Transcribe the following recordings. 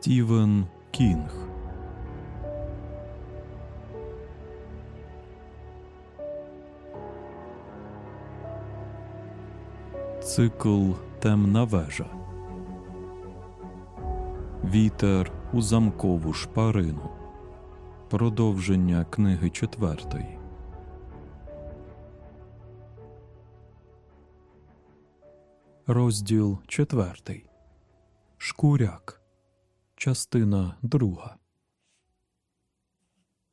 Стівен Кінг. Цикл Темна вежа. Вітер у замкову шпарину. Продовження книги четвертої. Розділ четвертий. Шкуряк. Частина друга.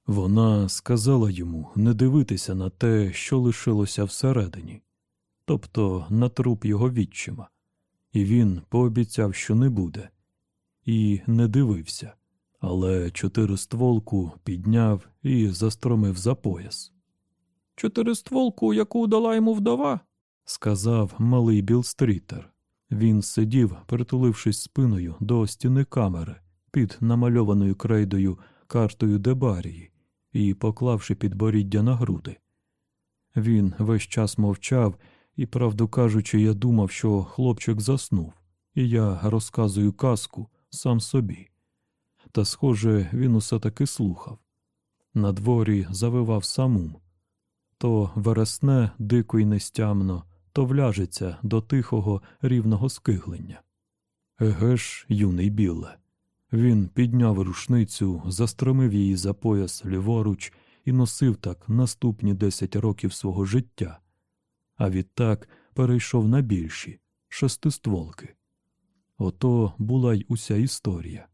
Вона сказала йому не дивитися на те, що лишилося всередині, тобто на труп його відчима, і він пообіцяв, що не буде, і не дивився, але чотиристволку підняв і застромив за пояс. Чотиристволку, яку дала йому вдова, сказав малий Білстрітер. Він сидів, притулившись спиною до стіни камери під намальованою крейдою картою Дебарії і поклавши підборіддя на груди. Він весь час мовчав, і, правду кажучи, я думав, що хлопчик заснув, і я розказую казку сам собі. Та, схоже, він усе таки слухав. На дворі завивав самум. То вересне дико й нестямно, то вляжеться до тихого рівного скиглення. Еге ж, юний біле. Він підняв рушницю, застромив її за пояс ліворуч і носив так наступні десять років свого життя, а відтак перейшов на більші шестистволки. Ото була й уся історія.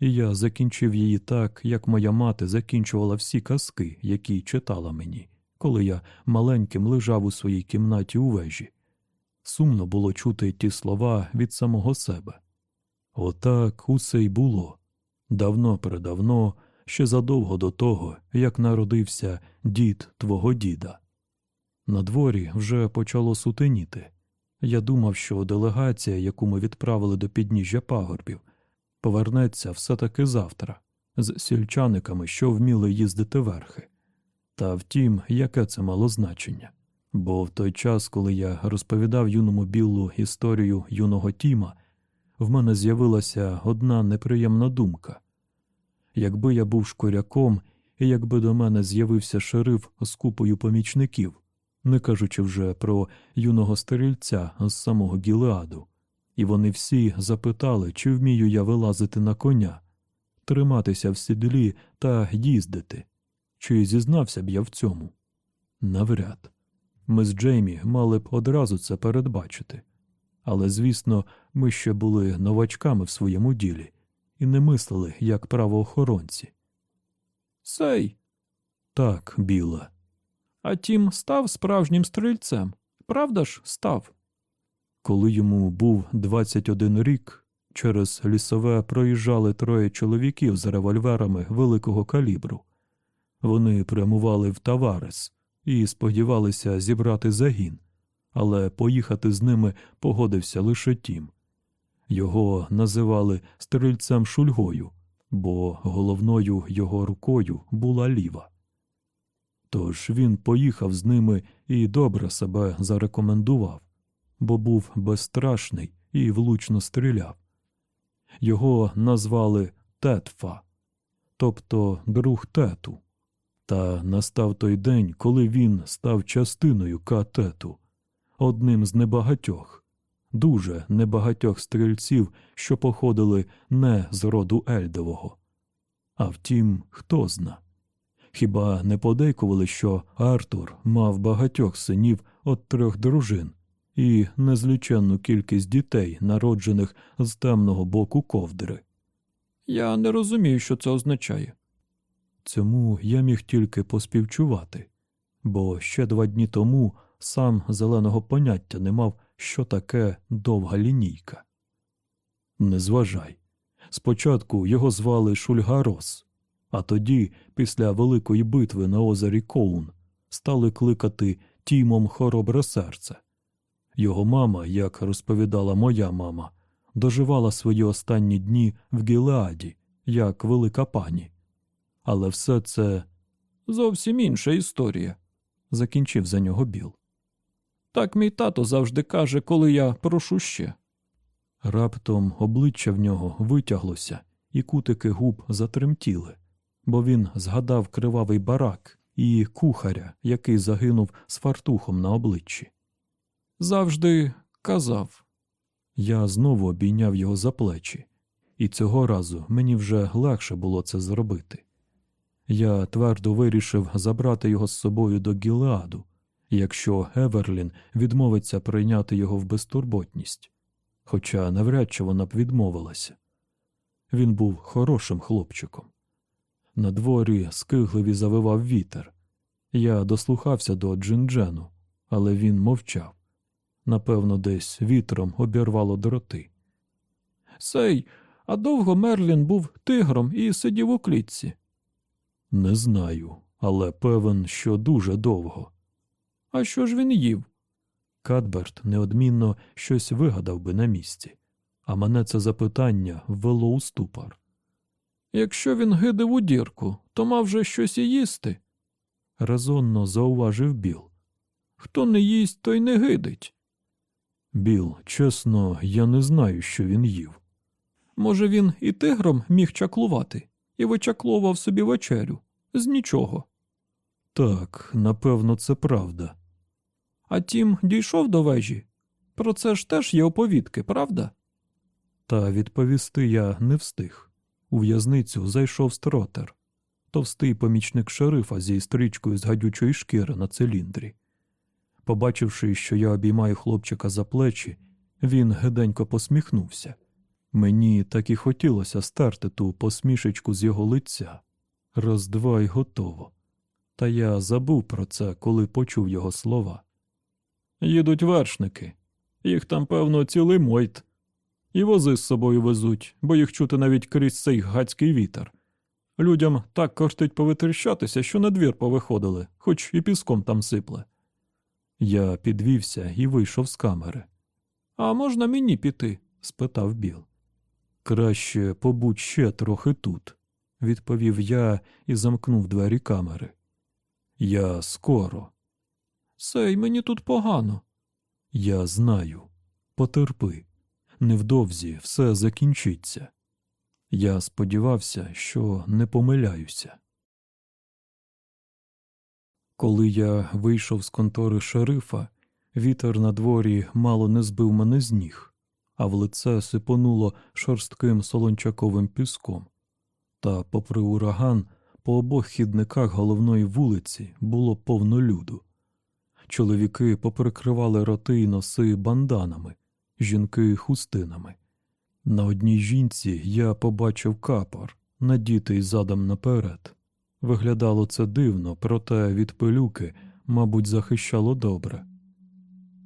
І я закінчив її так, як моя мати закінчувала всі казки, які читала мені, коли я маленьким лежав у своїй кімнаті у вежі. Сумно було чути ті слова від самого себе. Отак усе й було давно передавно, ще задовго до того, як народився дід твого діда. На дворі вже почало сутеніти. Я думав, що делегація, яку ми відправили до підніжжя пагорбів, повернеться все таки завтра з сільчаниками, що вміли їздити верхи. Та втім, яке це мало значення. Бо в той час, коли я розповідав юному біллу історію юного Тіма, в мене з'явилася одна неприємна думка. Якби я був шкуряком, і якби до мене з'явився шериф з купою помічників, не кажучи вже про юного стрільця з самого Гілеаду, і вони всі запитали, чи вмію я вилазити на коня, триматися в сідлі та їздити, чи зізнався б я в цьому? Навряд. Ми з Джеймі мали б одразу це передбачити. Але, звісно, ми ще були новачками в своєму ділі і не мислили як правоохоронці. Сей. Так, біла. А тім став справжнім стрільцем. Правда ж, став? Коли йому був 21 рік, через лісове проїжджали троє чоловіків з револьверами великого калібру. Вони прямували в Таварес і сподівалися зібрати загін, але поїхати з ними погодився лише тім. Його називали стрільцем Шульгою, бо головною його рукою була ліва. Тож він поїхав з ними і добре себе зарекомендував, бо був безстрашний і влучно стріляв. Його назвали Тетфа, тобто друг тету. Та настав той день, коли він став частиною катету, одним з небагатьох, дуже небагатьох стрільців, що походили не з роду Ельдового. А втім, хто зна. Хіба не подейкували, що Артур мав багатьох синів от трьох дружин і незліченну кількість дітей, народжених з темного боку ковдри? Я не розумію, що це означає. Цьому я міг тільки поспівчувати, бо ще два дні тому сам зеленого поняття не мав, що таке довга лінійка. Не зважай. Спочатку його звали Шульгарос, а тоді, після великої битви на озері Коун, стали кликати Тімом Хоробре серце. Його мама, як розповідала моя мама, доживала свої останні дні в Гілеаді, як велика пані. Але все це зовсім інша історія, закінчив за нього Біл. Так мій тато завжди каже, коли я прошу ще. Раптом обличчя в нього витяглося, і кутики губ затремтіли, бо він згадав кривавий барак і кухаря, який загинув з фартухом на обличчі. Завжди казав. Я знову обійняв його за плечі, і цього разу мені вже легше було це зробити. Я твердо вирішив забрати його з собою до Гілеаду, якщо Еверлін відмовиться прийняти його в безтурботність, хоча навряд чи вона б відмовилася. Він був хорошим хлопчиком. На дворі скигливі завивав вітер. Я дослухався до Джинджену, але він мовчав. Напевно, десь вітром обірвало дроти. Сей, а довго Мерлін був тигром і сидів у клітці. Не знаю, але певен, що дуже довго. А що ж він їв? Кадберт неодмінно щось вигадав би на місці, а мене це запитання ввело у ступор. Якщо він гидив у дірку, то мав же щось і їсти, резонно зауважив Біл. Хто не їсть, той не гидить. Біл, чесно, я не знаю, що він їв. Може, він і тигром міг чаклувати і вичаклував собі вечерю з нічого. Так, напевно, це правда. А тім дійшов до вежі. Про це ж теж є оповідки, правда? Та відповісти я не встиг. У в'язницю зайшов стротер, товстий помічник шерифа зі стрічкою з гадючої шкіри на циліндрі. Побачивши, що я обіймаю хлопчика за плечі, він гиденько посміхнувся. Мені так і хотілося стерти ту посмішечку з його лиця. Раз два й готово. Та я забув про це, коли почув його слова. Їдуть вершники. Їх там, певно, цілий мойт. І вози з собою везуть, бо їх чути навіть крізь цей гадський вітер. Людям так кортить повитріщатися, що на двір повиходили, хоч і піском там сипле. Я підвівся і вийшов з камери. А можна мені піти? спитав Біл. Краще побудь ще трохи тут, відповів я і замкнув двері камери. Я скоро. Сей, мені тут погано. Я знаю. Потерпи. Невдовзі все закінчиться. Я сподівався, що не помиляюся. Коли я вийшов з контори шерифа, вітер на дворі мало не збив мене з ніг, а в лице сипонуло шорстким солончаковим піском. Та, попри ураган, по обох хідниках головної вулиці було повно люду. Чоловіки поприкривали роти й носи банданами, жінки хустинами. На одній жінці я побачив капор, надітий задом наперед. Виглядало це дивно, проте від пилюки, мабуть, захищало добре.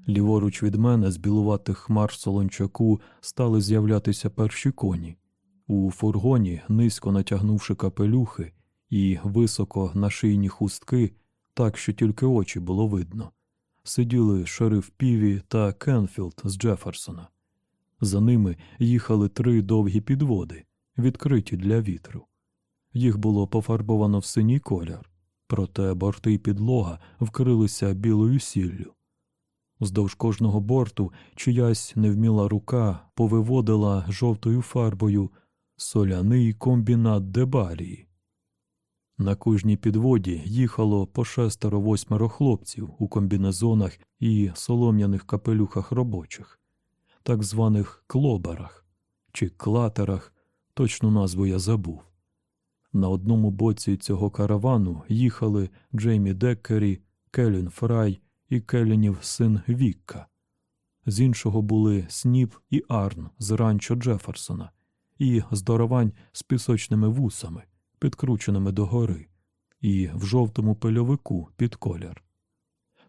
Ліворуч від мене з білуватих хмар солончаку стали з'являтися перші коні. У фургоні, низько натягнувши капелюхи і високо на шийні хустки, так що тільки очі було видно, сиділи шериф Піві та Кенфілд з Джеферсона. За ними їхали три довгі підводи, відкриті для вітру. Їх було пофарбовано в синій колір, проте борти й підлога вкрилися білою сіллю. Вздовж кожного борту чиясь невміла рука повиводила жовтою фарбою соляний комбінат дебарії. На кожній підводі їхало по шестеро восьмеро хлопців у комбінезонах і солом'яних капелюхах робочих, так званих клобарах чи клатерах, точну назву я забув. На одному боці цього каравану їхали Джеймі Деккері, Келін Фрай і Келінів син Вікка. З іншого були Сніп і Арн з ранчо Джеферсона, і здоровань з пісочними вусами, підкрученими догори, і в жовтому пильовику під колір.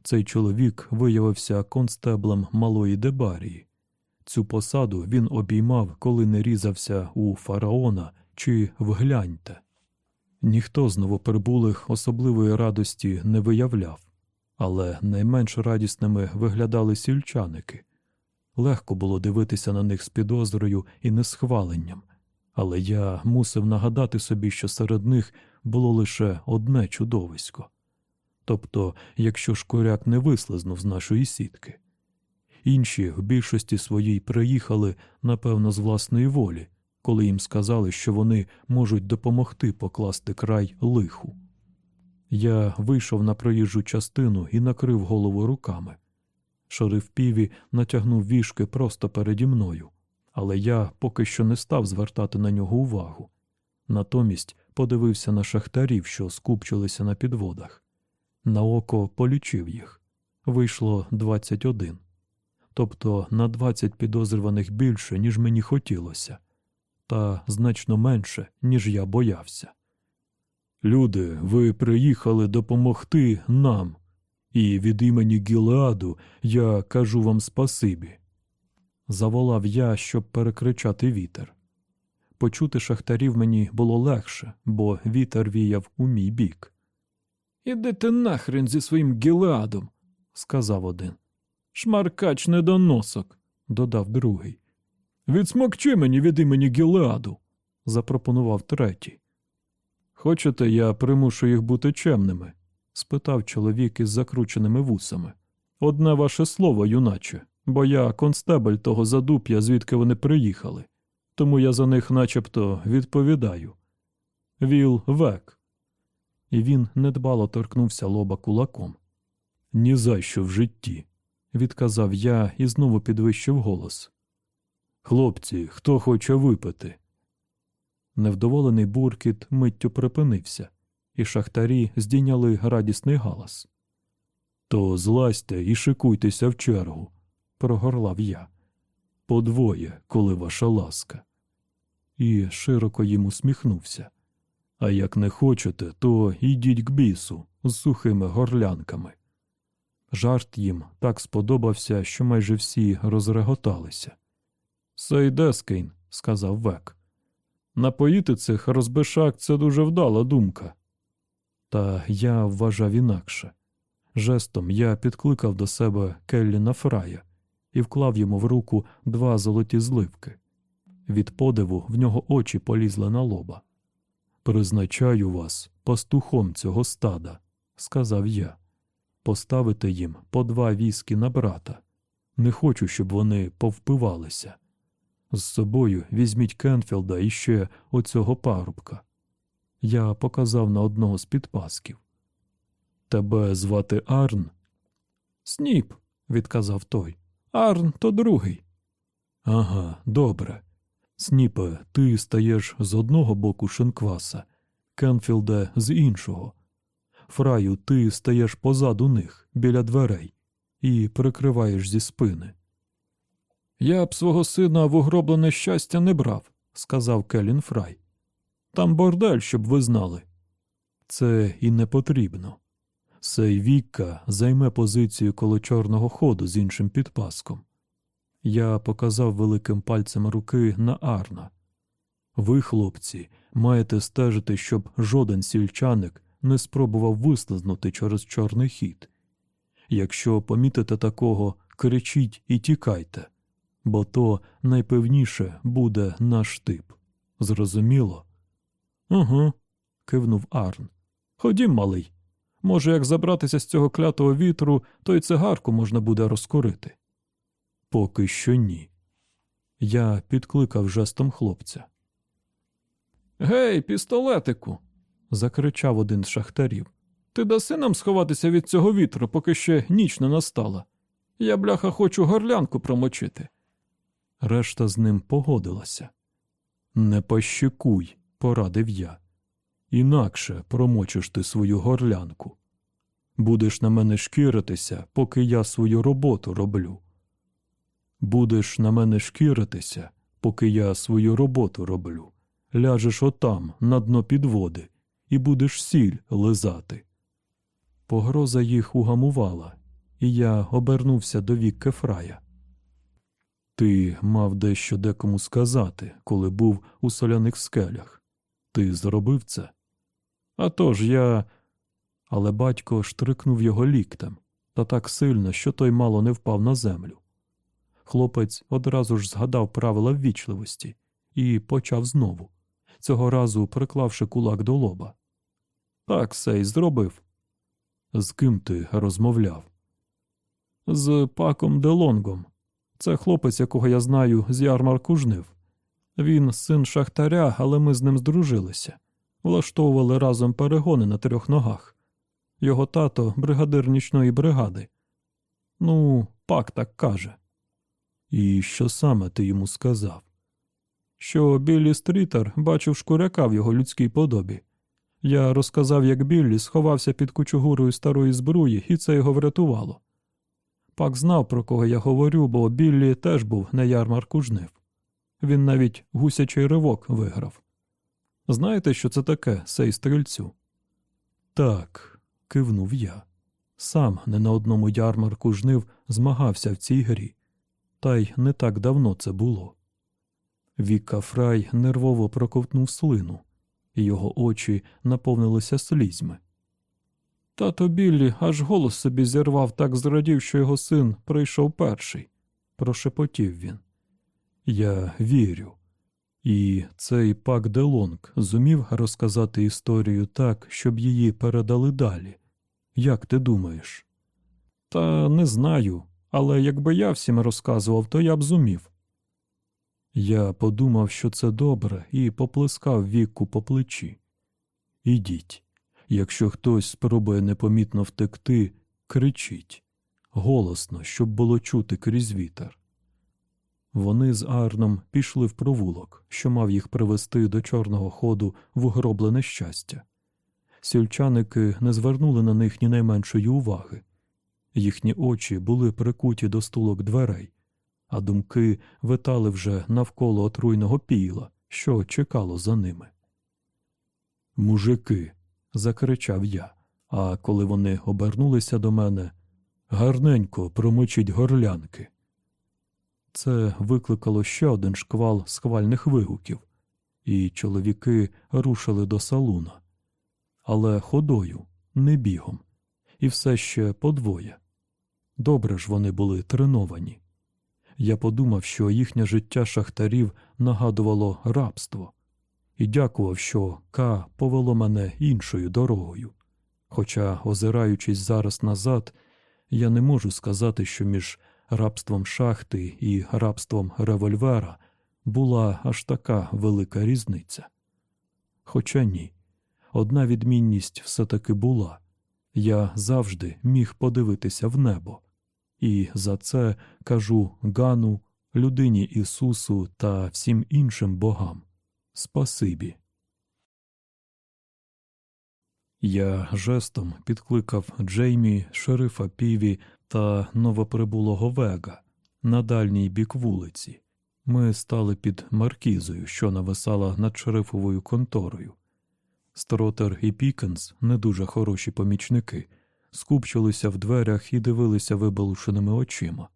Цей чоловік виявився констеблем малої дебарії. Цю посаду він обіймав, коли не різався у фараона чи вгляньте. Ніхто з новоприбулих особливої радості не виявляв, але найменш радісними виглядали сільчаники. Легко було дивитися на них з підозрою і несхваленням, але я мусив нагадати собі, що серед них було лише одне чудовисько. Тобто, якщо шкуряк не вислизнув з нашої сітки. Інші в більшості своїй приїхали, напевно, з власної волі, коли їм сказали, що вони можуть допомогти покласти край лиху. Я вийшов на проїжджу частину і накрив голову руками. Шериф Піві натягнув вішки просто переді мною, але я поки що не став звертати на нього увагу. Натомість подивився на шахтарів, що скупчилися на підводах. На око полічив їх. Вийшло 21. Тобто на 20 підозрюваних більше, ніж мені хотілося, та значно менше, ніж я боявся. Люди, ви приїхали допомогти нам, і від імені Гілеаду я кажу вам спасибі. Заволав я, щоб перекричати вітер. Почути шахтарів мені було легше, бо вітер віяв у мій бік. Іди нахрен зі своїм Гілеадом, сказав один. Шмаркач недоносок, додав другий. Відсмокчи мені від імені Гілеаду, запропонував третій. Хочете, я примушу їх бути чемними? спитав чоловік із закрученими вусами. Одне ваше слово, юначе, бо я констебель того задуп'я, звідки вони приїхали, тому я за них начебто відповідаю. Віл век. І він недбало торкнувся лоба кулаком. «Ні за що в житті, відказав я і знову підвищив голос. Хлопці, хто хоче випити? Невдоволений буркіт миттю припинився, і шахтарі здійняли радісний галас. То злазьте і шикуйтеся в чергу, прогорлав я. Подвоє, коли ваша ласка. І широко їм усміхнувся. А як не хочете, то йдіть к бісу з сухими горлянками. Жарт їм так сподобався, що майже всі розреготалися. Сейдескейн, сказав Век. Напоїти цих розбишак це дуже вдала думка. Та я вважав інакше. Жестом я підкликав до себе Келліна Фрая і вклав йому в руку два золоті зливки. Від подиву в нього очі полізли на лоба. Призначаю вас пастухом цього стада, сказав я. Поставити їм по два віскі на брата. Не хочу, щоб вони повпивалися. З собою візьміть Кенфілда і ще оцього парубка. Я показав на одного з підпасків. Тебе звати Арн? Сніп, відказав той. Арн то другий. Ага, добре. Сніпе, ти стаєш з одного боку шинкваса, Кенфілде з іншого. Фраю, ти стаєш позаду них, біля дверей, і прикриваєш зі спини. Я б свого сина в угроблене щастя не брав, сказав Келін Фрай. Там бордель, щоб ви знали. Це і не потрібно. Сей Вікка займе позицію коло чорного ходу з іншим підпаском. Я показав великим пальцем руки на Арна. Ви, хлопці, маєте стежити, щоб жоден сільчаник не спробував вислизнути через чорний хід. Якщо помітите такого, кричіть і тікайте, бо то найпевніше буде наш тип. Зрозуміло? Угу, кивнув Арн. Ходім, малий. Може, як забратися з цього клятого вітру, то й цигарку можна буде розкурити. Поки що ні. Я підкликав жестом хлопця. Гей, пістолетику. закричав один з шахтарів. Ти даси нам сховатися від цього вітру, поки ще ніч не настала. Я, бляха, хочу горлянку промочити. Решта з ним погодилася. Не пощекуй, порадив я. Інакше промочиш ти свою горлянку. Будеш на мене шкіритися, поки я свою роботу роблю. Будеш на мене шкіритися, поки я свою роботу роблю. Ляжеш отам, на дно підводи, і будеш сіль лизати. Погроза їх угамувала, і я обернувся до вік Кефрая. Ти мав дещо декому сказати, коли був у соляних скелях. Ти зробив це? «А тож я. Але батько штрикнув його ліктем та так сильно, що той мало не впав на землю. Хлопець одразу ж згадав правила ввічливості і почав знову, цього разу приклавши кулак до лоба. Так сей зробив. З ким ти розмовляв? З паком Делонгом. Це хлопець, якого я знаю з ярмарку жнив. Він син шахтаря, але ми з ним здружилися. Влаштовували разом перегони на трьох ногах. Його тато бригадир нічної бригади. Ну, пак так каже. І що саме ти йому сказав? Що Біллі Стрітер бачив шкуряка в його людській подобі. Я розказав, як Біллі сховався під кучугурою старої збруї, і це його врятувало. Пак знав, про кого я говорю, бо Біллі теж був на ярмарку жнив. Він навіть гусячий ривок виграв. Знаєте, що це таке, сей стрільцю? Так, кивнув я. Сам не на одному ярмарку жнив змагався в цій грі, та й не так давно це було. Віка Фрай нервово проковтнув слину, і його очі наповнилися слізьми. Тато Біллі аж голос собі зірвав, так зрадів, що його син прийшов перший, прошепотів він. Я вірю. І цей пак Делонг зумів розказати історію так, щоб її передали далі. Як ти думаєш? Та не знаю, але якби я всім розказував, то я б зумів. Я подумав, що це добре, і поплескав віку по плечі. Ідіть. Якщо хтось спробує непомітно втекти, кричіть голосно, щоб було чути крізь вітер. Вони з Арном пішли в провулок, що мав їх привести до чорного ходу в угроблене щастя. Сільчаники не звернули на них ні найменшої уваги. Їхні очі були прикуті до стулок дверей, а думки витали вже навколо отруйного піла, що чекало за ними. Мужики. Закричав я, а коли вони обернулися до мене, гарненько промочіть горлянки. Це викликало ще один шквал схвальних вигуків, і чоловіки рушили до салуна. Але ходою, не бігом, і все ще подвоє. Добре ж вони були треновані. Я подумав, що їхнє життя шахтарів нагадувало рабство, і дякував, що К повело мене іншою дорогою. Хоча, озираючись зараз назад, я не можу сказати, що між рабством шахти і рабством револьвера була аж така велика різниця. Хоча ні, одна відмінність все таки була я завжди міг подивитися в небо, і за це кажу Гану, людині Ісусу та всім іншим богам. Спасибі. Я жестом підкликав Джеймі, шерифа Піві та новоприбулого Вега на дальній бік вулиці. Ми стали під маркізою, що нависала над шерифовою конторою. Стротер і Пікенс, не дуже хороші помічники, скупчилися в дверях і дивилися вибалушеними очима.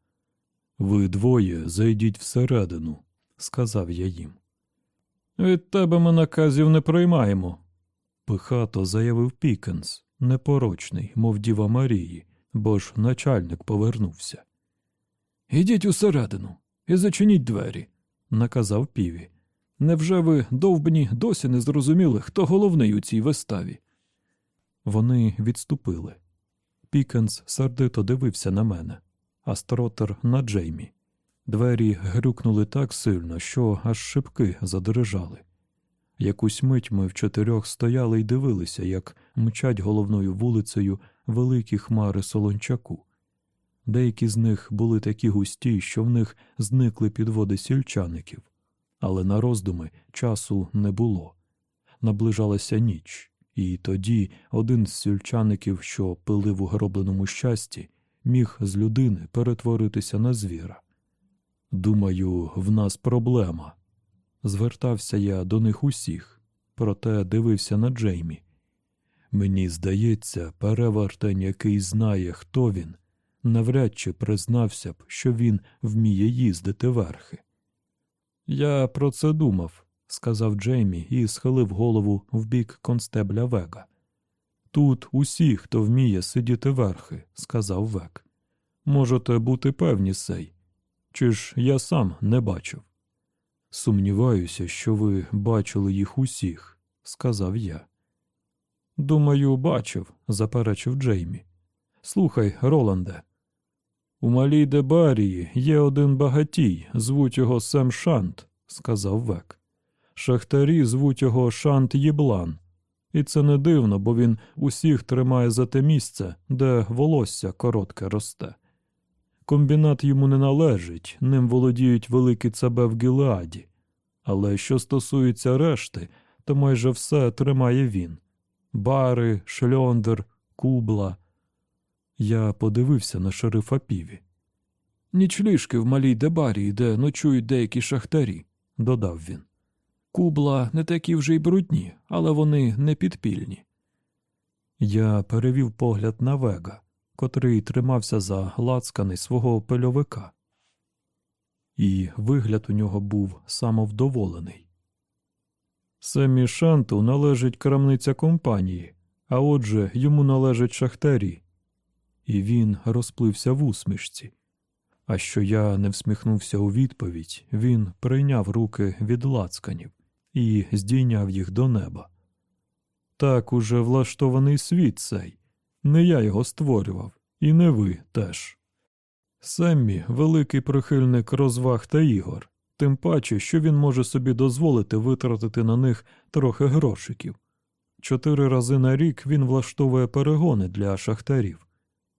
Ви двоє зайдіть всередину, сказав я їм. Від тебе ми наказів не приймаємо, пихато заявив Пікенс, непорочний, мов діва Марія, бо ж начальник повернувся. Ідіть усередину і зачиніть двері, наказав піві. Невже ви, довбні, досі не зрозуміли, хто головний у цій виставі? Вони відступили. Пікенс сердито дивився на мене, а Стротер на Джеймі. Двері грюкнули так сильно, що аж шибки задрижали. Якусь мить ми в чотирьох стояли й дивилися, як мчать головною вулицею великі хмари солончаку. Деякі з них були такі густі, що в них зникли підводи сільчаників, але на роздуми часу не було. Наближалася ніч, і тоді один з сільчаників, що пили в угробленому щасті, міг з людини перетворитися на звіра. Думаю, в нас проблема. Звертався я до них усіх, проте дивився на Джеймі. Мені здається, перевертень, який знає, хто він, навряд чи признався б, що він вміє їздити верхи. Я про це думав, сказав Джеймі і схилив голову в бік констебля Вега. Тут усі, хто вміє сидіти верхи, сказав Век. Можете бути певні сей. Чи ж я сам не бачив? Сумніваюся, що ви бачили їх усіх, сказав я. Думаю, бачив, заперечив Джеймі. Слухай, Роланде. У малій Дебарії є один багатій, звуть його Сем Шант, сказав Век. Шахтарі звуть його Шант Єблан. І це не дивно, бо він усіх тримає за те місце, де волосся коротке росте. Комбінат йому не належить, ним володіють великі цабе в Гілеаді. Але що стосується решти, то майже все тримає він бари, шльондер, кубла. Я подивився на шерифа піві. Нічліжки в малій дебарі, де ночують деякі шахтарі, додав він. Кубла не такі вже й брудні, але вони не підпільні. Я перевів погляд на вега, котрий тримався за лацкани свого пильовика. І вигляд у нього був самовдоволений. Семі Шанту належить крамниця компанії, а отже йому належать шахтарі. І він розплився в усмішці. А що я не всміхнувся у відповідь, він прийняв руки від лацканів і здійняв їх до неба. Так уже влаштований світ цей, не я його створював, і не ви теж. Семмі великий прихильник розваг та ігор, тим паче, що він може собі дозволити витратити на них трохи грошиків. Чотири рази на рік він влаштовує перегони для шахтарів,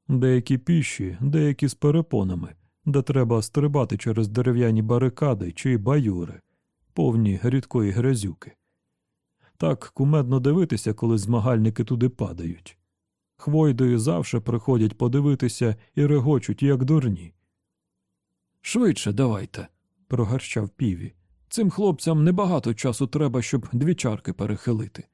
деякі піші, деякі з перепонами, де треба стрибати через дерев'яні барикади чи баюри, повні рідкої грязюки. Так кумедно дивитися, коли змагальники туди падають. Хвойдою завше приходять подивитися і регочуть, як дурні. Швидше давайте, прогарчав піві. Цим хлопцям небагато часу треба, щоб дві чарки перехилити.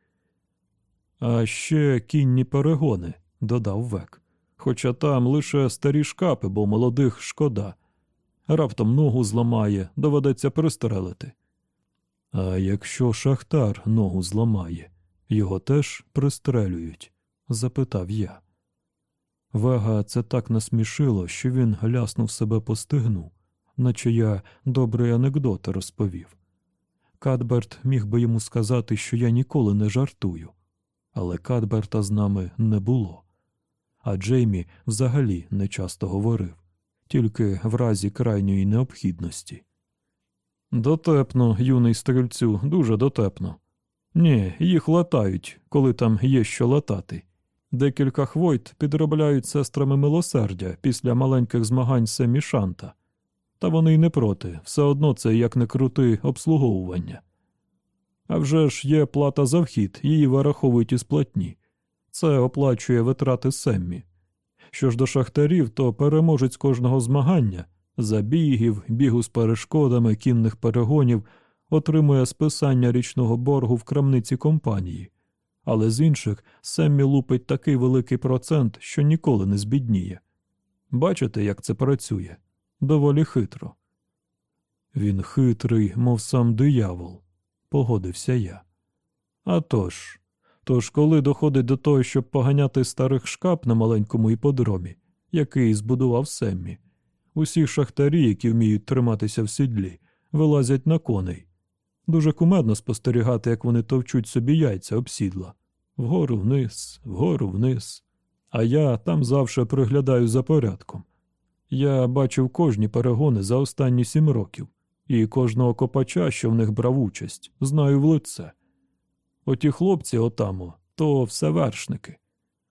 А ще кінні перегони, додав Век. Хоча там лише старі шкапи, бо молодих шкода. Раптом ногу зламає, доведеться пристрелити. А якщо шахтар ногу зламає, його теж пристрелюють? Запитав я. Вега це так насмішило, що він ляснув себе по стигну, наче я добрий анекдот розповів. Кадберт міг би йому сказати, що я ніколи не жартую, але Кадберта з нами не було. А Джеймі взагалі не часто говорив, тільки в разі крайньої необхідності. Дотепно, юний стрільцю, дуже дотепно. Ні, їх латають, коли там є що латати. Декілька хвойт підробляють сестрами милосердя після маленьких змагань Семі Шанта. Та вони й не проти, все одно це як не крути обслуговування. А вже ж є плата за вхід, її вираховують із платні. Це оплачує витрати Семмі. Що ж до шахтарів, то переможець кожного змагання забігів, бігу з перешкодами, кінних перегонів, отримує списання річного боргу в крамниці компанії, але з інших Семмі лупить такий великий процент, що ніколи не збідніє. Бачите, як це працює? Доволі хитро. Він хитрий, мов сам диявол, погодився я. А тож, тож, коли доходить до того, щоб поганяти старих шкап на маленькому іподромі, який збудував Семмі, Усі шахтарі, які вміють триматися в сідлі, вилазять на коней. Дуже кумедно спостерігати, як вони товчуть собі яйця об сідла. Вгору вниз, вгору вниз. А я там завше приглядаю за порядком. Я бачив кожні перегони за останні сім років, і кожного копача, що в них брав участь, знаю в лице. Оті хлопці отамо, то все вершники.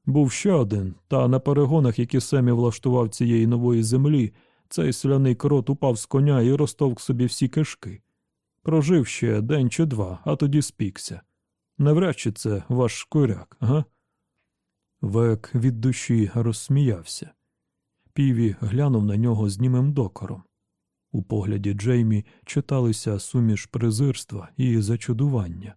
Був ще один, та на перегонах, які Семі влаштував цієї нової землі, цей соляний крот упав з коня і розтовк собі всі кишки. Прожив ще день чи два, а тоді спікся. Навряд чи це ваш шкуряк, га? Век від душі розсміявся. Піві глянув на нього з німим докором. У погляді Джеймі читалися суміш презирства і зачудування.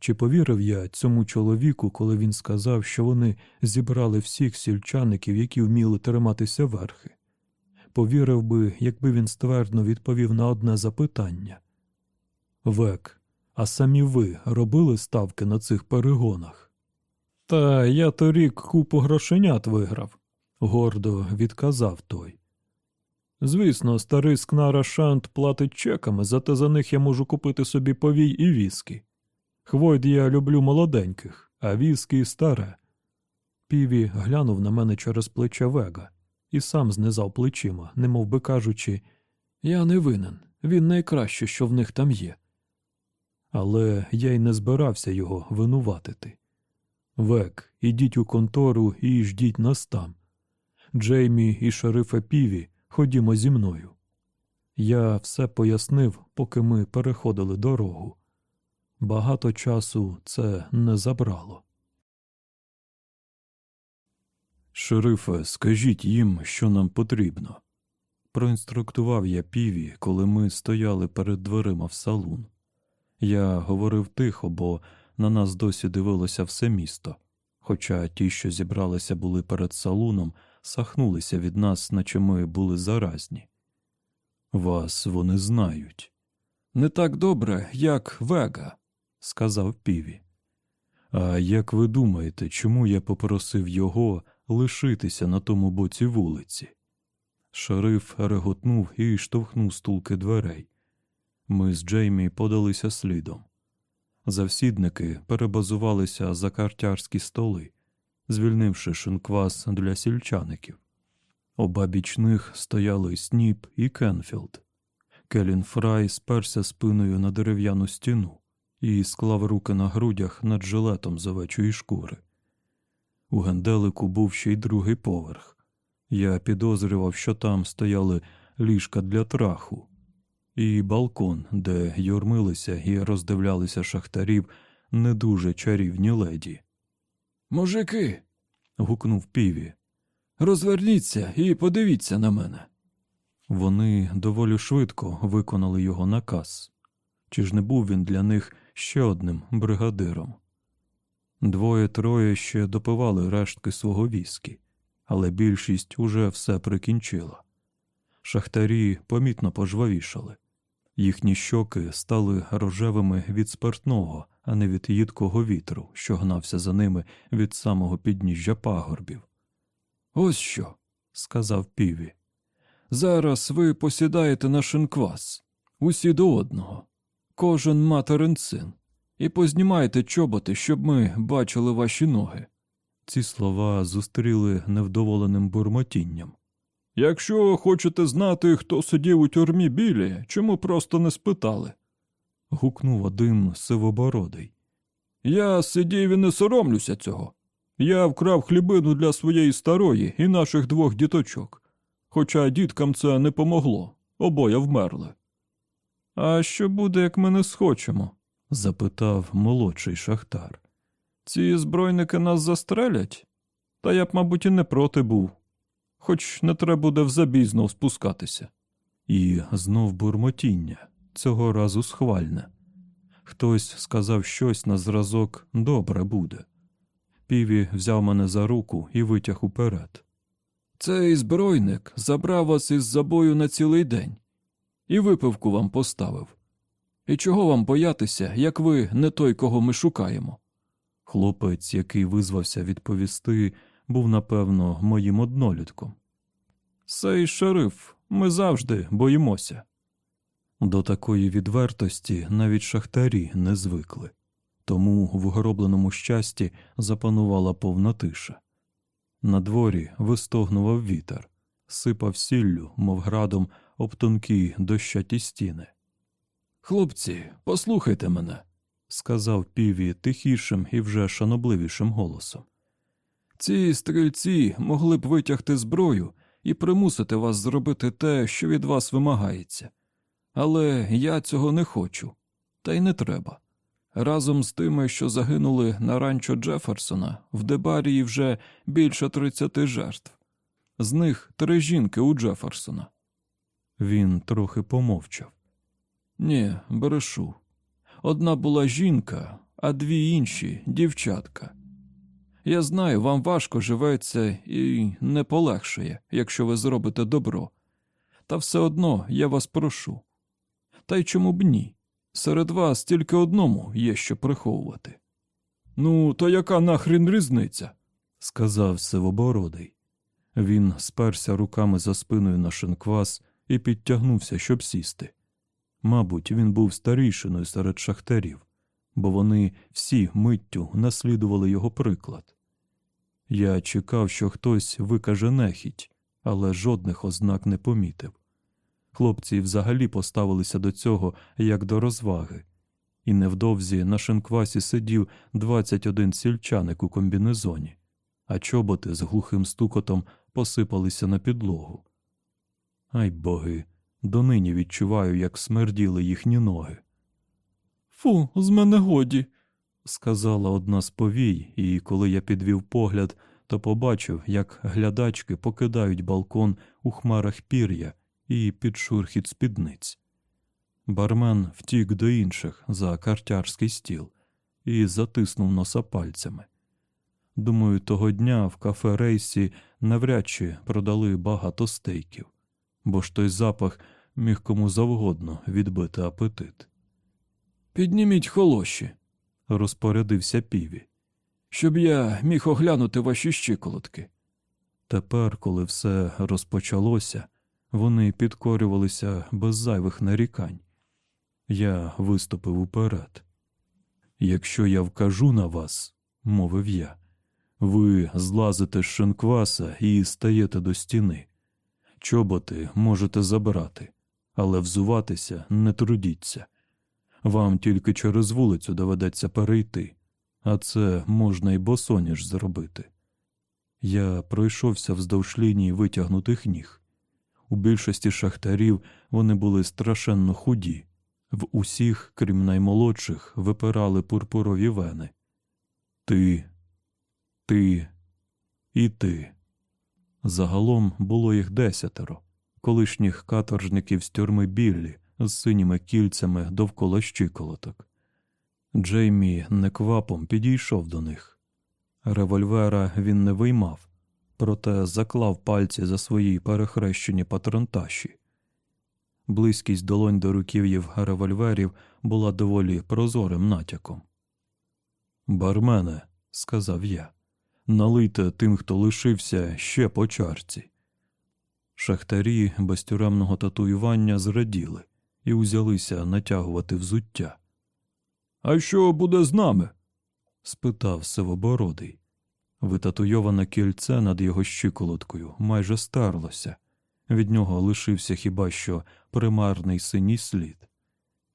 Чи повірив я цьому чоловіку, коли він сказав, що вони зібрали всіх сільчаників, які вміли триматися верхи? повірив би, якби він ствердно відповів на одне запитання. Век, а самі ви робили ставки на цих перегонах? Та я торік купу грошенят виграв, гордо відказав той. Звісно, старий скнара Шант платить чеками, зате за них я можу купити собі повій і віскі. Хвойд я люблю молоденьких, а віскі старе. Піві глянув на мене через плече Вега і сам знизав плечима, немов би кажучи Я не винен. Він найкраще, що в них там є. Але я й не збирався його винуватити. Век, ідіть у контору і ждіть нас там. Джеймі і шерифа Піві, ходімо зі мною. Я все пояснив, поки ми переходили дорогу. Багато часу це не забрало. Шерифе, скажіть їм, що нам потрібно. Проінструктував я піві, коли ми стояли перед дверима в салун. Я говорив тихо, бо на нас досі дивилося все місто, хоча ті, що зібралися були перед салуном, сахнулися від нас, наче ми були заразні. Вас вони знають. Не так добре, як Вега, сказав піві. А як ви думаєте, чому я попросив його лишитися на тому боці вулиці? Шериф реготнув і штовхнув стулки дверей. Ми з Джеймі подалися слідом. Завсідники перебазувалися за картярські столи, звільнивши шинквас для сільчаників. Обабіч них стояли Сніп і Кенфілд. Келін Фрай сперся спиною на дерев'яну стіну і склав руки на грудях над жилетом з овечої шкури. У генделику був ще й другий поверх. Я підозрював, що там стояли ліжка для траху, і балкон, де юрмилися і роздивлялися шахтарів не дуже чарівні леді. Мужики. гукнув піві. Розверніться і подивіться на мене. Вони доволі швидко виконали його наказ. Чи ж не був він для них ще одним бригадиром? Двоє-троє ще допивали рештки свого віскі, але більшість уже все прикінчила. Шахтарі помітно пожвавішали. Їхні щоки стали рожевими від спиртного, а не від їдкого вітру, що гнався за ними від самого підніжжя пагорбів. Ось що, сказав піві. Зараз ви посідаєте на шинквас, усі до одного, кожен материн син, і познімайте чоботи, щоб ми бачили ваші ноги. Ці слова зустріли невдоволеним бурмотінням. Якщо хочете знати, хто сидів у тюрмі білі, чому просто не спитали? гукнув один сивобородий. Я сидів і не соромлюся цього. Я вкрав хлібину для своєї старої і наших двох діточок. Хоча діткам це не помогло, обоє вмерли. А що буде, як ми не схочемо? запитав молодший шахтар. Ці збройники нас застрелять? Та я б, мабуть, і не проти був, хоч не треба буде в забій знов спускатися. І знов бурмотіння, цього разу схвальне. Хтось сказав щось на зразок добре буде. Піві взяв мене за руку і витяг уперед. Цей збройник забрав вас із забою на цілий день і випивку вам поставив. І чого вам боятися, як ви не той, кого ми шукаємо? Хлопець, який визвався відповісти, був, напевно, моїм однолітком. Сей шериф, ми завжди боїмося. До такої відвертості навіть шахтарі не звикли, тому в угробленому щасті запанувала повна тиша. На дворі вистогнував вітер, сипав сіллю, мов градом, об тонкі дощаті стіни. Хлопці, послухайте мене, сказав піві тихішим і вже шанобливішим голосом. Ці стрільці могли б витягти зброю і примусити вас зробити те, що від вас вимагається. Але я цього не хочу, та й не треба. Разом з тими, що загинули на ранчо Джеферсона, в Дебарії вже більше тридцяти жертв. З них три жінки у Джеферсона. Він трохи помовчав. Ні, брешу. Одна була жінка, а дві інші дівчатка. Я знаю, вам важко живеться і не полегшує, якщо ви зробите добро. Та все одно я вас прошу. Та й чому б ні? Серед вас тільки одному є що приховувати. Ну, то яка нахрін різниця? сказав Сивобородий. Він сперся руками за спиною на шинквас і підтягнувся, щоб сісти. Мабуть, він був старішиною серед шахтарів, бо вони всі миттю наслідували його приклад. Я чекав, що хтось викаже нехіть, але жодних ознак не помітив. Хлопці взагалі поставилися до цього як до розваги, і невдовзі на шинквасі сидів 21 сільчаник у комбінезоні, а чоботи з глухим стукотом посипалися на підлогу. Ай боги, донині відчуваю, як смерділи їхні ноги. Фу, з мене годі, сказала одна з повій, і коли я підвів погляд, то побачив, як глядачки покидають балкон у хмарах пір'я і під шурхіт спідниць. Бармен втік до інших за картярський стіл і затиснув носа пальцями. Думаю, того дня в кафе Рейсі навряд чи продали багато стейків, бо ж той запах міг кому завгодно відбити апетит. Підніміть холоші, розпорядився піві, щоб я міг оглянути ваші щиколотки. Тепер, коли все розпочалося, вони підкорювалися без зайвих нарікань. Я виступив уперед. Якщо я вкажу на вас, мовив я, ви злазите з шинкваса і стаєте до стіни. Чоботи можете забрати, але взуватися не трудіться. Вам тільки через вулицю доведеться перейти, а це можна й босоніж зробити. Я пройшовся вздовж лінії витягнутих ніг. У більшості шахтарів вони були страшенно худі, в усіх, крім наймолодших, випирали пурпурові вени. Ти, ти і ти. Загалом було їх десятеро, колишніх каторжників з тюрми Біллі з синіми кільцями довкола щиколоток. Джеймі неквапом підійшов до них. Револьвера він не виймав, проте заклав пальці за свої перехрещені патронташі. Близькість долонь до руків'їв револьверів була доволі прозорим натяком. Бармене, сказав я, налийте тим, хто лишився ще по чарці. Шахтарі без тюремного татуювання зраділи і узялися натягувати взуття. А що буде з нами? спитав сивобородий. Витатуйоване кільце над його щиколоткою майже старлося. Від нього лишився хіба що примарний синій слід.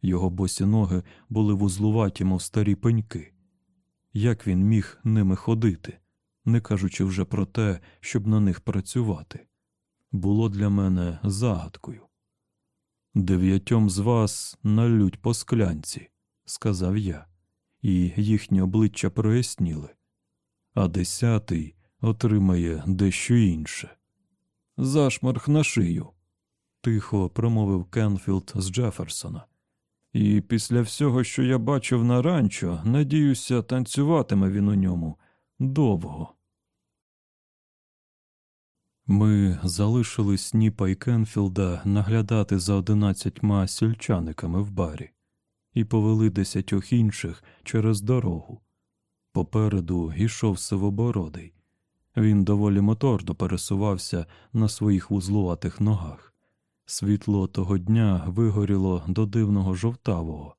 Його босі ноги були вузлуваті, мов старі пеньки. Як він міг ними ходити, не кажучи вже про те, щоб на них працювати, було для мене загадкою. Дев'ятьом з вас наллють по склянці, сказав я, і їхні обличчя проясніли, а десятий отримає дещо інше. Зашморг на шию, тихо промовив Кенфілд з Джеферсона. І після всього, що я бачив на ранчо, надіюся, танцюватиме він у ньому довго. Ми залишили Сніпа і Кенфілда наглядати за одинадцятьма сільчаниками в барі і повели десятьох інших через дорогу. Попереду йшов сивобородий. Він доволі моторно пересувався на своїх вузлуватих ногах. Світло того дня вигоріло до дивного жовтавого,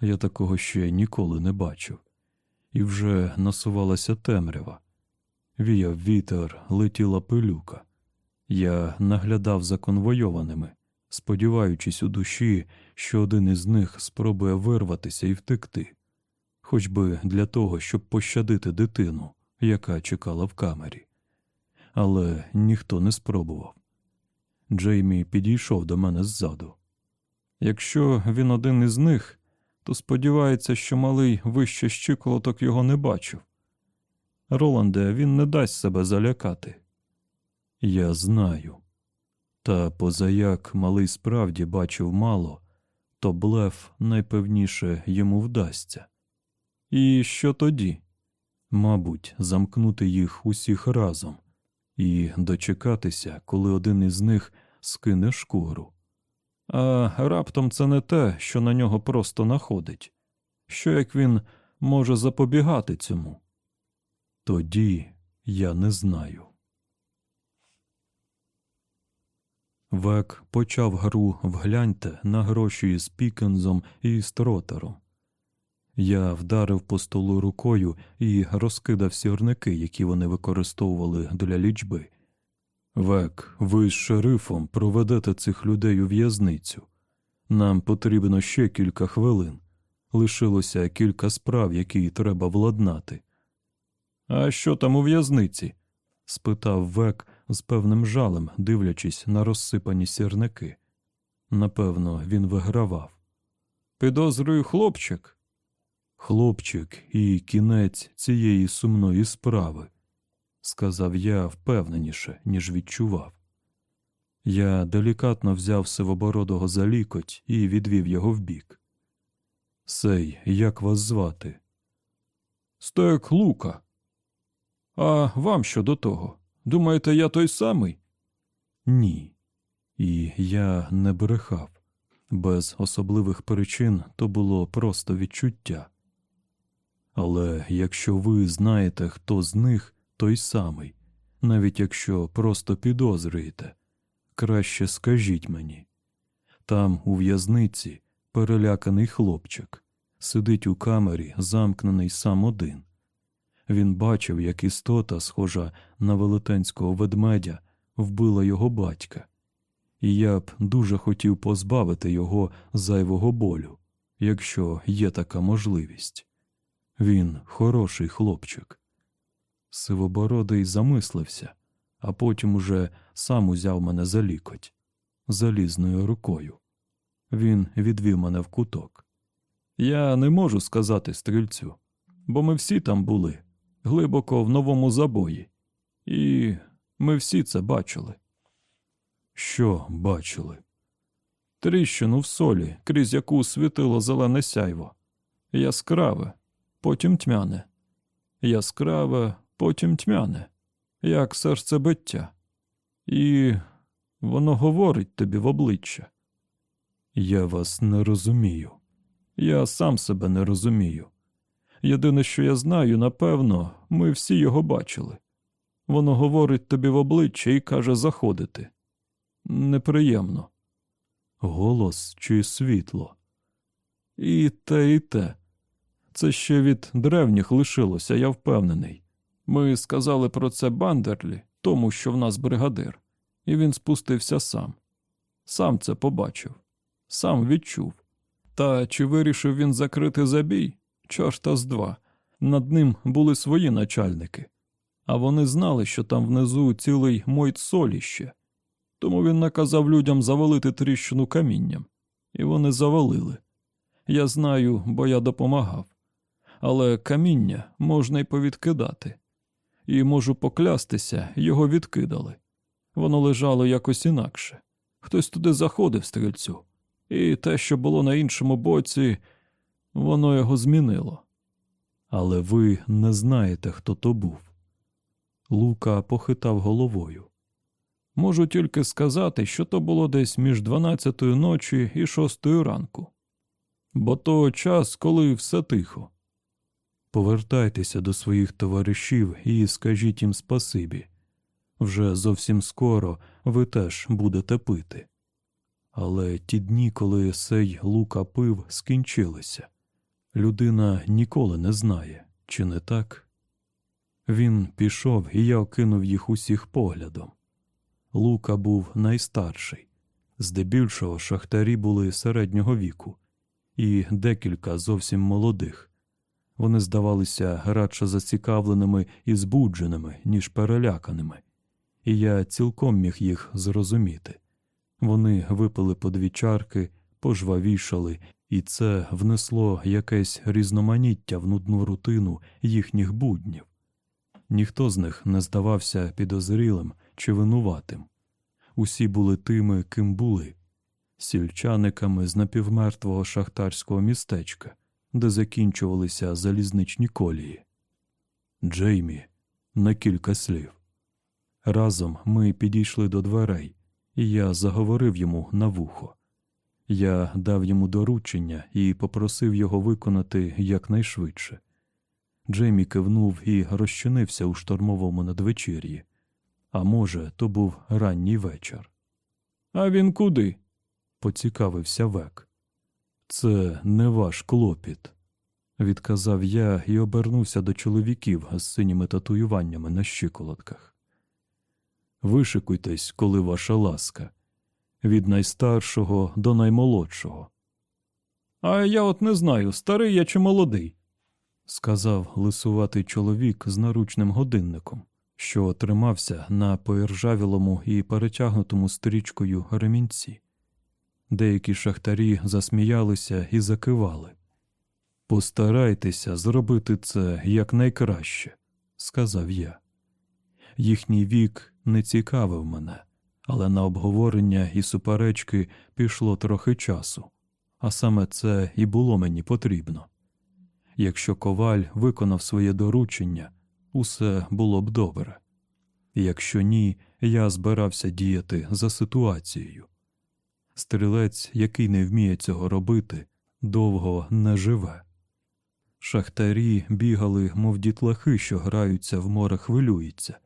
я такого ще ніколи не бачив, і вже насувалася темрява. Віяв вітер, летіла пилюка. Я наглядав за конвойованими, сподіваючись у душі, що один із них спробує вирватися і втекти, хоч би для того, щоб пощадити дитину, яка чекала в камері. Але ніхто не спробував. Джеймі підійшов до мене ззаду. Якщо він один із них, то сподівається, що малий вище щиколоток його не бачив. Роланде, він не дасть себе залякати. Я знаю. Та позаяк малий справді бачив мало, то блеф найпевніше йому вдасться. І що тоді? Мабуть, замкнути їх усіх разом і дочекатися, коли один із них скине шкуру. А раптом це не те, що на нього просто находить, що як він може запобігати цьому? Тоді я не знаю. Век почав гру вгляньте на гроші з Пікензом і Стротером. Я вдарив по столу рукою і розкидав сірники, які вони використовували для лічби. Век, ви з шерифом проведете цих людей у в'язницю. Нам потрібно ще кілька хвилин. Лишилося кілька справ, які треба владнати. А що там у в'язниці? спитав Век з певним жалем, дивлячись на розсипані сірники. Напевно, він вигравав. Підозрюю хлопчик. Хлопчик і кінець цієї сумної справи, сказав я впевненіше, ніж відчував. Я делікатно взяв сивобородого за лікоть і відвів його вбік. Сей, як вас звати? Стек Лука. А вам що до того? Думаєте, я той самий? Ні. І я не брехав. Без особливих причин то було просто відчуття. Але якщо ви знаєте, хто з них той самий, навіть якщо просто підозрюєте, краще скажіть мені. Там, у в'язниці, переляканий хлопчик, сидить у камері, замкнений сам один. Він бачив, як істота, схожа на велетенського ведмедя, вбила його батька, і я б дуже хотів позбавити його зайвого болю, якщо є така можливість. Він хороший хлопчик. Сивобородий замислився, а потім уже сам узяв мене за лікоть залізною рукою. Він відвів мене в куток. Я не можу сказати стрільцю, бо ми всі там були, глибоко в новому забої, і ми всі це бачили. Що бачили? Тріщину в солі, крізь яку світило зелене сяйво, яскраве, потім тьмяне, яскраве, потім тьмяне, як серцебиття, і воно говорить тобі в обличчя. Я вас не розумію. Я сам себе не розумію. Єдине, що я знаю, напевно, ми всі його бачили. Воно говорить тобі в обличчя і каже заходити. Неприємно. Голос чи світло. І те, і те. Це ще від древніх лишилося, я впевнений. Ми сказали про це Бандерлі, тому що в нас бригадир, і він спустився сам. Сам це побачив, сам відчув. Та чи вирішив він закрити забій? Чорта з два. Над ним були свої начальники, а вони знали, що там внизу цілий мойт солі ще. Тому він наказав людям завалити тріщину камінням, і вони завалили. Я знаю, бо я допомагав. Але каміння можна й повідкидати, і можу поклястися, його відкидали. Воно лежало якось інакше. Хтось туди заходив стрільцю, і те, що було на іншому боці, воно його змінило. Але ви не знаєте, хто то був. Лука похитав головою. Можу тільки сказати, що то було десь між дванадцятою ночі і шостою ранку, бо то час, коли все тихо. Повертайтеся до своїх товаришів і скажіть їм спасибі. Вже зовсім скоро ви теж будете пити. Але ті дні, коли сей лука пив, скінчилися. Людина ніколи не знає, чи не так? Він пішов, і я окинув їх усіх поглядом. Лука був найстарший, здебільшого шахтарі були середнього віку, і декілька зовсім молодих. Вони здавалися радше зацікавленими і збудженими, ніж переляканими, і я цілком міг їх зрозуміти. Вони випили по дві чарки, пожвавішали, і це внесло якесь різноманіття в нудну рутину їхніх буднів. Ніхто з них не здавався підозрілим чи винуватим. Усі були тими, ким були, сільчаниками з напівмертвого шахтарського містечка, де закінчувалися залізничні колії. Джеймі на кілька слів. Разом ми підійшли до дверей, і я заговорив йому на вухо. Я дав йому доручення і попросив його виконати якнайшвидше. Джеймі кивнув і розчинився у штормовому надвечір'ї. А може, то був ранній вечір. А він куди? поцікавився век. Це не ваш клопіт, відказав я і обернувся до чоловіків з синіми татуюваннями на щиколотках. Вишикуйтесь, коли ваша ласка, від найстаршого до наймолодшого. А я от не знаю, старий я чи молодий, сказав лисуватий чоловік з наручним годинником, що тримався на поіржавілому і перетягнутому стрічкою ремінці. Деякі шахтарі засміялися і закивали. Постарайтеся зробити це якнайкраще, сказав я. Їхній вік не цікавив мене, але на обговорення і суперечки пішло трохи часу, а саме це і було мені потрібно. Якщо коваль виконав своє доручення, усе було б добре. Якщо ні, я збирався діяти за ситуацією. Стрілець, який не вміє цього робити, довго не живе. Шахтарі бігали, мов дітлахи, що граються в море хвилюються,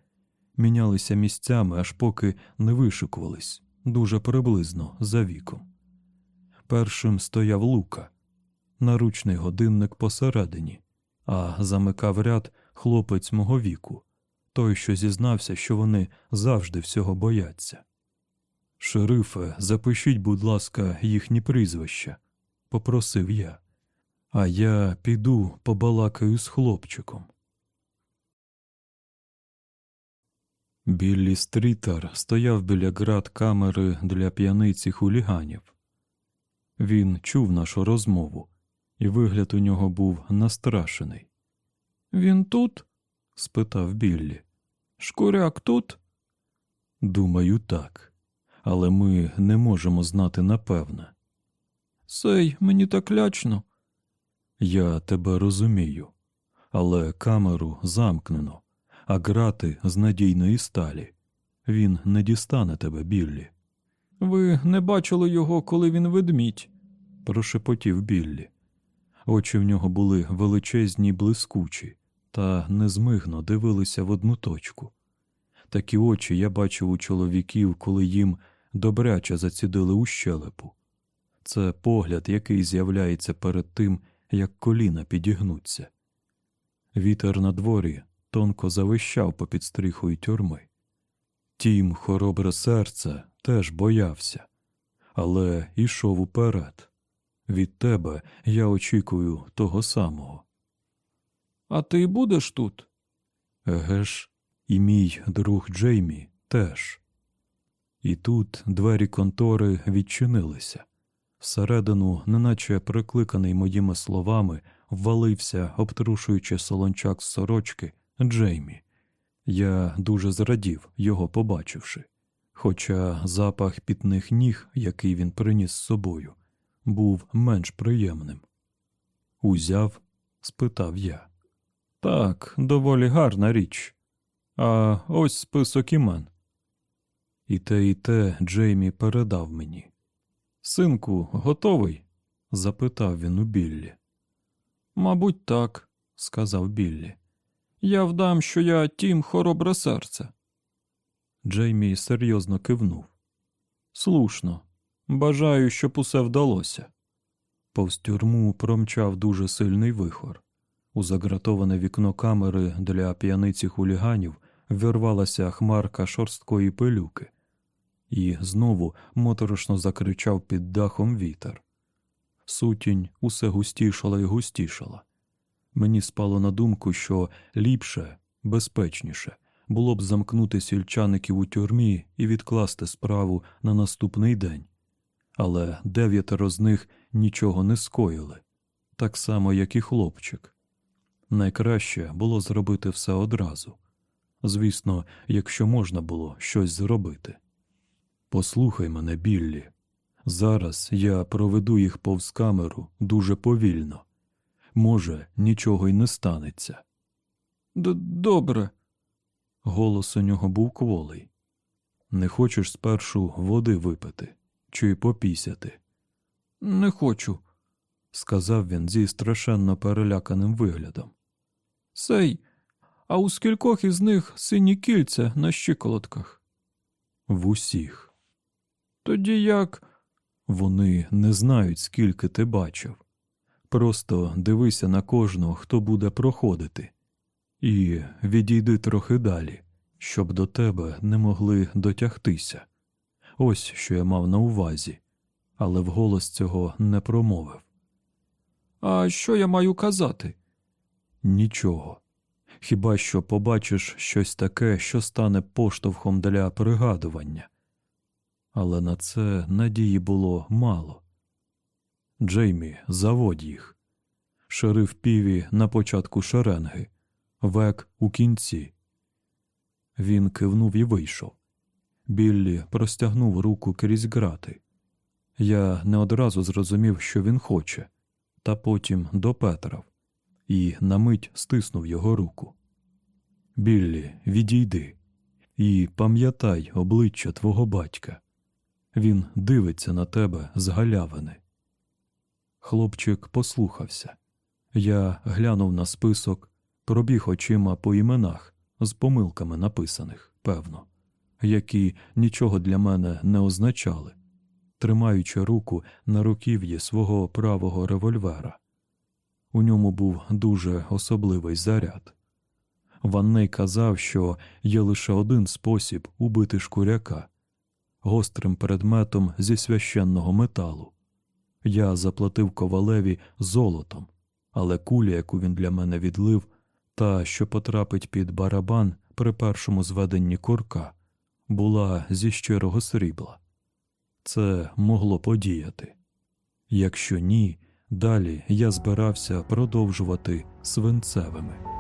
мінялися місцями, аж поки не вишикувались дуже приблизно за віком. Першим стояв лука, наручний годинник посередині, а замикав ряд хлопець мого віку, той, що зізнався, що вони завжди всього бояться. Шерифе, запишіть, будь ласка, їхні прізвища, попросив я. А я піду побалакаю з хлопчиком. Біллі Стрітер стояв біля град камери для п'яниці хуліганів. Він чув нашу розмову, і вигляд у нього був настрашений. Він тут? спитав Біллі. Шкуряк тут? Думаю, так, але ми не можемо знати напевне. Сей, мені так лячно. Я тебе розумію, але камеру замкнено, а грати з надійної сталі. Він не дістане тебе, Біллі. Ви не бачили його, коли він ведмідь, прошепотів Біллі. Очі в нього були величезні й блискучі, та незмигно дивилися в одну точку. Такі очі я бачив у чоловіків, коли їм добряче зацідили у щелепу. Це погляд, який з'являється перед тим, як коліна підігнуться. Вітер на дворі тонко завищав попід стріхою тюрми. Тім, хоробре серце, теж боявся, але йшов уперед. Від тебе я очікую того самого. А ти будеш тут? Еге ж, і мій друг Джеймі теж. І тут двері контори відчинилися. Всередину, неначе прикликаний моїми словами, ввалився, обтрушуючи солончак з сорочки, Джеймі. Я дуже зрадів, його побачивши, хоча запах пітних ніг, який він приніс з собою, був менш приємним. Узяв? спитав я. Так, доволі гарна річ. А ось список імен. І те, і те Джеймі передав мені. Синку, готовий? запитав він у Біллі. Мабуть, так, сказав Біллі. Я вдам, що я тім хоробре серце. Джеймі серйозно кивнув. Слушно. Бажаю, щоб усе вдалося. Повз тюрму промчав дуже сильний вихор. У загратоване вікно камери для п'яниці хуліганів вирвалася хмарка шорсткої пилюки, і знову моторошно закричав під дахом вітер. Сутінь усе густішала і густішала. Мені спало на думку, що ліпше, безпечніше було б замкнути сільчаників у тюрмі і відкласти справу на наступний день. Але дев'ятеро з них нічого не скоїли, так само, як і хлопчик. Найкраще було зробити все одразу. Звісно, якщо можна було щось зробити. Послухай мене, Біллі. Зараз я проведу їх повз камеру дуже повільно. Може, нічого й не станеться. Д Добре. Голос у нього був кволий. Не хочеш спершу води випити чи попісяти? Не хочу, сказав він зі страшенно переляканим виглядом. Сей, а у скількох із них сині кільця на щиколотках? В усіх. Тоді як вони не знають, скільки ти бачив. Просто дивися на кожного, хто буде проходити, і відійди трохи далі, щоб до тебе не могли дотягтися. Ось що я мав на увазі, але вголос цього не промовив. А що я маю казати? Нічого. Хіба що побачиш щось таке, що стане поштовхом для пригадування. Але на це надії було мало. Джеймі, заводь їх. Шериф піві на початку шеренги, век у кінці. Він кивнув і вийшов. Біллі простягнув руку крізь грати. Я не одразу зрозумів, що він хоче, та потім допетрав і на мить стиснув його руку. Біллі, відійди і пам'ятай обличчя твого батька. Він дивиться на тебе з галявини. Хлопчик послухався. Я глянув на список, пробіг очима по іменах з помилками написаних, певно, які нічого для мене не означали, тримаючи руку на руків'ї свого правого револьвера. У ньому був дуже особливий заряд. Ванней казав, що є лише один спосіб убити шкуряка гострим предметом зі священного металу. Я заплатив ковалеві золотом, але куля, яку він для мене відлив, та, що потрапить під барабан при першому зведенні курка, була зі щирого срібла. Це могло подіяти. Якщо ні, далі я збирався продовжувати свинцевими.